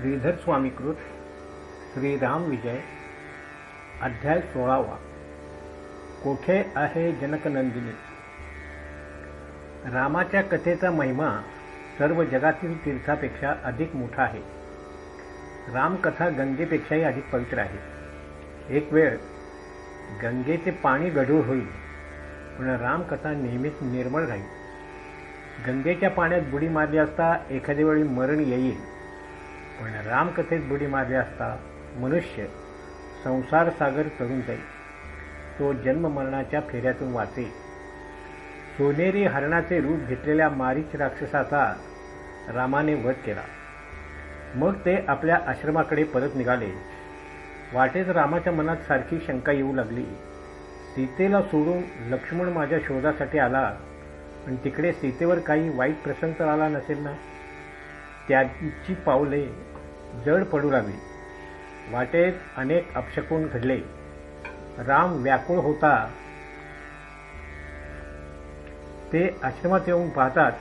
श्रीधर स्वामीकृत श्रीराम विजय अध्याय सोळावा. कोठे आहे जनकनंदिनी? रामाच्या कथेचा महिमा सर्व जगातील तीर्थापेक्षा अधिक मोठा आहे. रामकथा गंगेपेक्षाही अधिक पवित्र आहे. एक वेळ गंगेचे पाणी गढूळ होईल पण रामकथा नेहमीच निर्मळ राहील. गंगेच्या पाण्यात बुडी मारली असता एखाद्या वेळी मरण येईल. पण रामकथेत बुडी माझे असता मनुष्य संसार सागर तरुण जाईल तो जन्ममरणाच्या फेऱ्यातून वाचे. सोनेरी हरणाचे रूप घेतलेल्या मारीच राक्षसाचा रामाने वध केला. मग ते आपल्या आश्रमाकडे परत निघाले. वाटेत रामाच्या मनात सारखी शंका येऊ लागली. सीतेला सोडून लक्ष्मण माझ्या शोधासाठी आला. पण तिकडे सीतेवर काही वाईट प्रसंग तर आला नसेल ना? त्याची पावले जड पडू लागली. वाटेत अनेक अपशकून घडले. राम व्याकुळ होता. ते आश्रमात येऊन पाहतात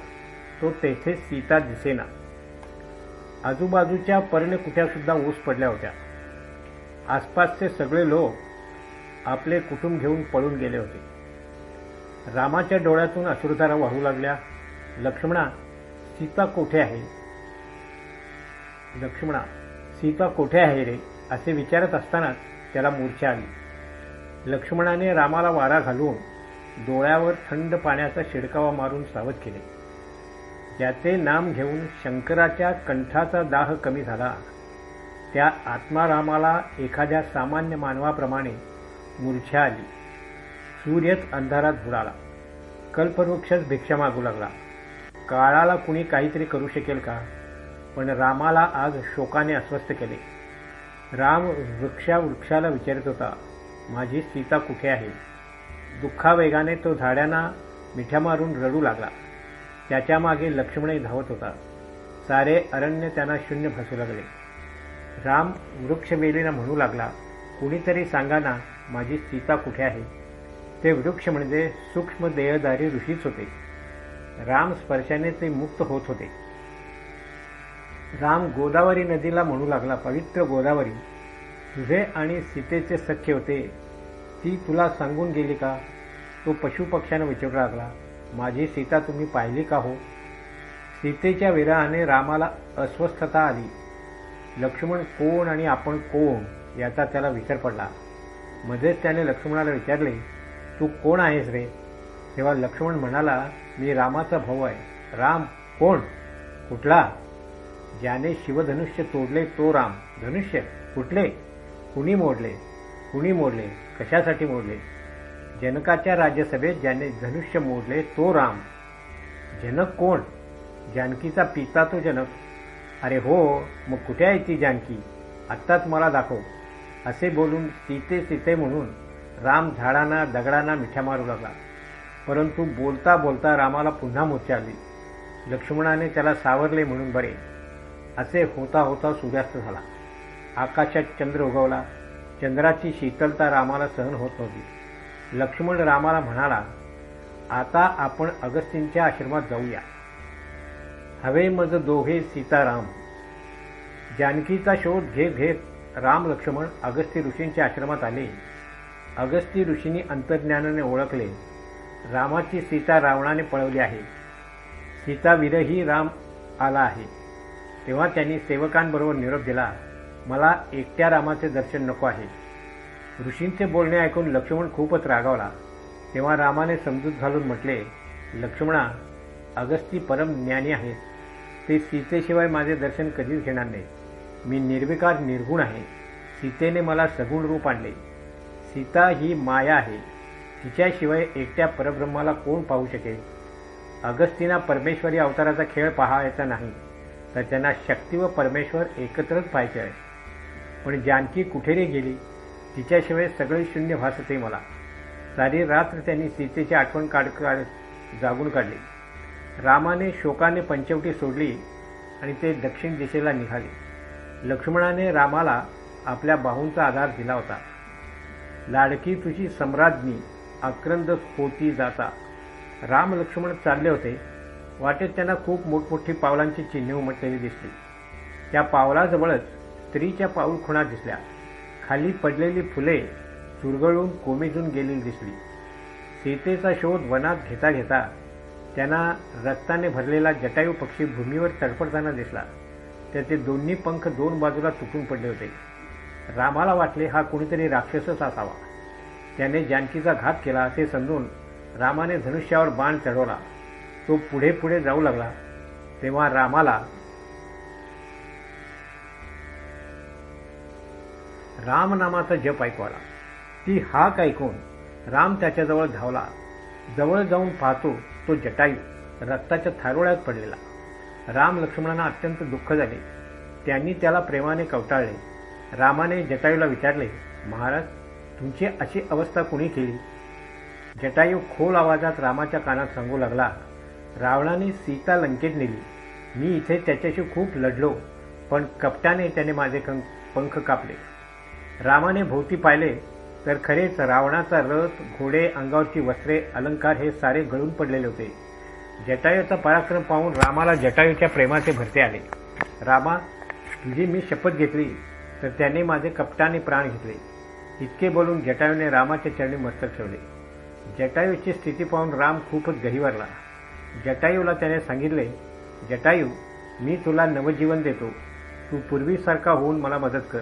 तो तेथे सीता दिसेना. आजूबाजूच्या पर्णकुट्या सुद्धा ऊस पडल्या होत्या. आसपासचे सगळे लोक आपले कुटुंब घेऊन पळून गेले होते. रामाच्या डोळ्यातून अश्रुधारा वाहू लागल्या. लक्ष्मणा सीता कोठे आहे? लक्ष्मणा सीता कोठे आहे रे? असे विचारत असतानाच त्याला मूर्छा आली. लक्ष्मणाने रामाला वारा घालून डोळ्यावर थंड पाण्याचा शिडकावा मारून सावध केले. ज्याचे नाम घेऊन शंकराच्या कंठाचा दाह कमी झाला. त्या आत्मारामाला एखाद्या सामान्य मानवाप्रमाणे मूर्छा आली. सूर्यच अंधारात बुडाला. कल्पवृक्षच भिक्षा मागू लागला. काळाला कुणी काहीतरी करू शकेल का? पण रामाला आज शोकाने अस्वस्थ केले. राम वृक्षा वृक्षाला विचारत होता माझी सीता कुठे आहे? दुःखावेगाने तो झाड्यांना मिठ्या मारून रडू लागला. त्याच्यामागे लक्ष्मणही धावत होता. सारे अरण्य त्यांना शून्य भासू लागले. राम वृक्षवेलीला म्हणू लागला कुणीतरी सांगा ना माझी सीता कुठे आहे? ते वृक्ष म्हणजे सूक्ष्म देहदारी ऋषीच होते. राम स्पर्शाने ते मुक्त होत होते. राम गोदावरी नदीला म्हणू लागला पवित्र गोदावरी. तुझे आणि सीतेचे सख्य होते. ती तुला सांगून गेली का? तो पशुपक्ष्यानं विचारू लागला माझी सीता तुम्ही पाहिली का हो? सीतेच्या विराहाने रामाला अस्वस्थता आली. लक्ष्मण कोण आणि आपण कोण याचा त्याला विचार पडला. मध्येच त्याने लक्ष्मणाला विचारले तू कोण आहेस रे? तेव्हा लक्ष्मण म्हणाला मी रामाचा भाऊ आहे. राम कोण? कुठला? ज्याने शिवधनुष्य तोडले तो राम. धनुष्य कुठले कुणी मोडले? कुणी मोडले? कशासाठी मोडले? जनकाच्या राज्यसभेत ज्याने धनुष्य मोडले तो राम. जनक कोण? जानकीचा पिता तो जनक. अरे हो मग कुठे आहे ती जानकी? आत्ताच मला दाखव. असे बोलून तिथे तिथे म्हणून राम झाडांना दगडांना मिठ्या मारू लागला. परंतु बोलता बोलता रामाला पुन्हा मोर्चा आली. लक्ष्मणाने त्याला सावरले म्हणून बरे. असे होता होता सूर्यास्त झाला. आकाशात चंद्र उगवला. चंद्राची शीतलता रामाला सहन होत नव्हती. लक्ष्मण रामाला म्हणाला आता आपण अगस्तींच्या आश्रमात जाऊया. हवे मज दोघे सीताराम. जानकीचा शोध घेत घेत राम लक्ष्मण अगस्ती ऋषींच्या आश्रमात आले. अगस्ती ऋषींनी अंतर्ज्ञानाने ओळखले. रामाची सीता रावणाने पळवली आहे. सीता विरही राम आला आहे. तेव्हा त्यांनी सेवकांबरोबर निरोप दिला मला एकट्या रामाचे दर्शन नको आहे. ऋषींचे बोलणे ऐकून लक्ष्मण खूपच रागावला. तेव्हा रामाने समजूत घालून म्हटले लक्ष्मणा अगस्ती परम ज्ञानी आहेत ते सीतेशिवाय माझे दर्शन कधीच घेणार नाही. मी निर्विकार निर्गुण आहे. सीतेने मला सगुण रूप आणले. सीता ही माया आहे. तिच्याशिवाय एकट्या परब्रह्माला कोण पाहू शकेल? अगस्तीना परमेश्वरी अवताराचा खेळ पाहायचा नाही. तर त्यांना शक्ती व परमेश्वर एकत्रच पाहायचे आहे. पण जानकी कुठेने गेली? तिच्याशिवाय सगळे शून्य भासते मला. सारी रात्र त्यांनी सीतेची आठवण काढ काढ जागून काढली. रामाने शोकाने पंचवटी सोडली आणि ते दक्षिण दिशेला निघाले. लक्ष्मणाने रामाला आपल्या बाहूंचा आधार दिला होता. लाडकी तुझी सम्राज्ञी आक्रंद होती जाता. राम लक्ष्मण चालले होते. वाटेत त्यांना खूप मोठमोठी पावलांची चिन्हे उमटलेली दिसली. त्या पावलाजवळच स्त्रीच्या पाऊल खुणा दिसल्या. खाली पडलेली फुले चुरगळून कोमेजून गेलेली दिसली. सीतेचा शोध वनात घेता घेता त्यांना रक्ताने भरलेला जटायू पक्षी भूमीवर तडफडताना दिसला. त्याचे दोन्ही पंख दोन बाजूला तुटून पडले होते. रामाला वाटले हा कुणीतरी राक्षसच असावा. त्याने जानकीचा घात केला असे समजून रामाने धनुष्यावर बाण चढवला. तो पुढे पुढे जाऊ लागला. तेव्हा रामाला रामनामाचा जप ऐकू आला. ती हाक ऐकून राम त्याच्याजवळ धावला. जवळ जाऊन पाहतो तो जटायू रक्ताच्या थारोळ्यात पडलेला. राम लक्ष्मणांना अत्यंत दुःख झाले. त्यांनी त्याला प्रेमाने कवटाळले. रामाने जटायूला विचारले महाराज तुमची अशी अवस्था कुणी केली? जटायू खोल आवाजात रामाच्या कानात सांगू लागला रावणाने सीता लंकेत नेली. मी इथे त्याच्याशी खूप लढलो पण कपट्याने त्याने माझे पंख कापले. रामाने भोवती पाहिले तर खरेच रावणाचा रथ घोडे अंगावरची वस्त्रे अलंकार हे सारे गळून पडलेले होते. जटायूचा पराक्रम पाहून रामाला जटायूच्या प्रेमाचे भरते आले. रामा तुझी मी शपथ घेतली तर त्याने माझे कपटाने प्राण घेतले. इतके बोलून जटायूने रामाच्या चरणी मस्तक ठेवले. जटायूची स्थिती पाहून राम खूपच गहिवरला. जटायूला त्याने सांगितले जटायू मी तुला नवजीवन देतो. तू पूर्वीसारखा होऊन मला मदत कर.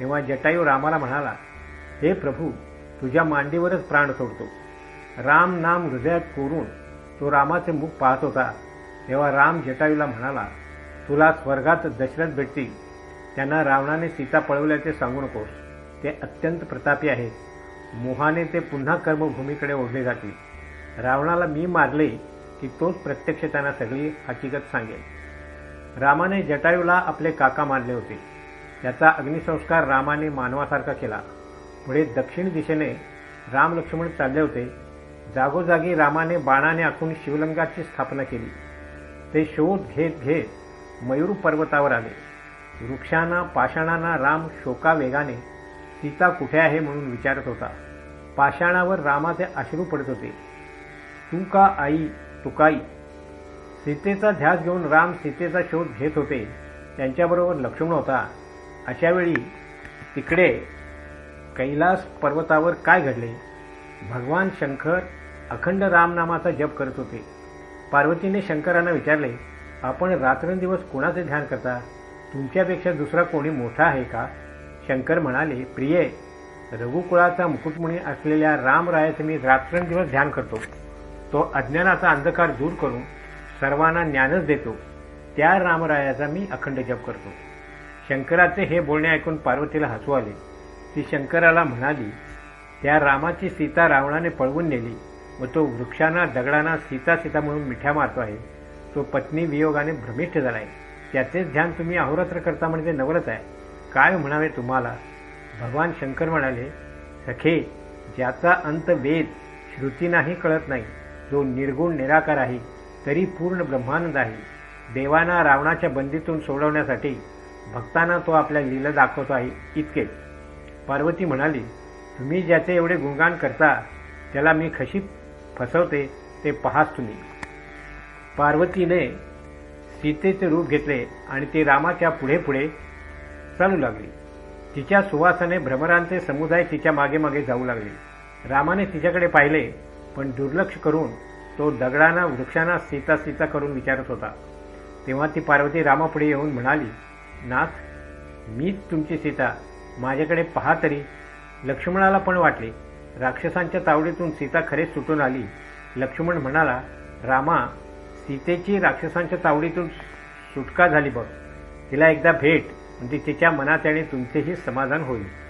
तेव्हा जटायू रामाला म्हणाला हे प्रभू तुझ्या मांडीवरच प्राण सोडतो. राम नाम हृदयात कोरून तो रामाचे मुख पाहत होता. तेव्हा राम जटायूला म्हणाला तुला स्वर्गात दशरथ भेटतील. त्यांना रावणाने सीता पळवल्याचे सांगू नकोस. ते अत्यंत प्रतापी आहेत. मोहाने ते पुन्हा कर्मभूमीकडे ओढले जातील. रावणाला मी मारले की तोच प्रत्यक्ष त्यांना सगळी हकीकत सांगेल. रामाने जटायूला आपले काका मानले होते. त्याचा अग्निसंस्कार रामाने मानवासारखा केला. पुढे दक्षिण दिशेने राम लक्ष्मण चालले होते. जागोजागी रामाने बाणाने आखून शिवलिंगाची स्थापना केली. ते शोध घेत घेत मयूर पर्वतावर आले. वृक्षांना पाषाणांना राम शोका वेगाने सीता कुठे आहे? म्हणून विचारत होता. पाषाणावर रामाचे अश्रू पडत होते. तू का आई? तुकाई. सीतेचा ध्यास घेऊन राम सीतेचा शोध घेत होते. त्यांच्याबरोबर लक्ष्मण होता. अशावेळी तिकडे कैलास पर्वतावर काय घडले? भगवान शंकर अखंड रामनामाचा जप करत होते. पार्वतीने शंकरांना विचारले आपण रात्रंदिवस कोणाचे ध्यान करता? तुमच्यापेक्षा दुसरा कोणी मोठा आहे का? शंकर म्हणाले प्रिय रघुकुळाचा मुकुटमुनी असलेल्या रामरायाचे मी रात्रंदिवस ध्यान करतो. तो अज्ञानाचा अंधकार दूर करून सर्वांना ज्ञानच देतो. त्या रामरायाचा मी अखंड जप करतो. शंकराचे हे बोलणे ऐकून पार्वतीला हसू आले. ती शंकराला म्हणाली त्या रामाची सीता रावणाने पळवून नेली व तो वृक्षांना दगडांना सीता सीता म्हणून मिठ्या मारतो आहे. तो पत्नी वियोगाने भ्रमिष्ठ झाला आहे त्याचेच ध्यान तुम्ही अहोरात्र करता म्हणजे नवलच आहे. काय म्हणावे तुम्हाला? भगवान शंकर म्हणाले सखे ज्याचा अंत वेद श्रुतींनाही कळत नाही. जो निर्गुण निराकार आहे तरी पूर्ण ब्रह्मानंद आहे. देवांना रावणाच्या बंदीतून सोडवण्यासाठी भक्तांना तो आपल्या लीला दाखवतो आहे इतकेच पार्वती म्हणाली तुम्ही ज्याचे एवढे गुणगान करता त्याला मी कशी फसवते ते पहाच तुम्ही. पार्वतीने सीतेचे रूप घेतले आणि ती रामाच्या पुढे पुढे चालू लागली. तिच्या सुवासाने भ्रमरांचे समुदाय तिच्यामागे मागे जाऊ लागले. रामाने तिच्याकडे पाहिले पण दुर्लक्ष करून तो दगडांना वृक्षांना सीता सीता करून विचारत होता. तेव्हा ती पार्वती रामापुढे येऊन म्हणाली नाथ मीच तुमची सीता. माझ्याकडे पहा तरी. लक्ष्मणाला पण वाटले. राक्षसांच्या तावडीतून सीता खरेच सुटून आली. लक्ष्मण म्हणाला रामा सीतेची राक्षसांच्या तावडीतून सुटका झाली बघ. तिला एकदा भेट म्हणजे तिच्या मनात आणि तुमचेही समाधान होईल.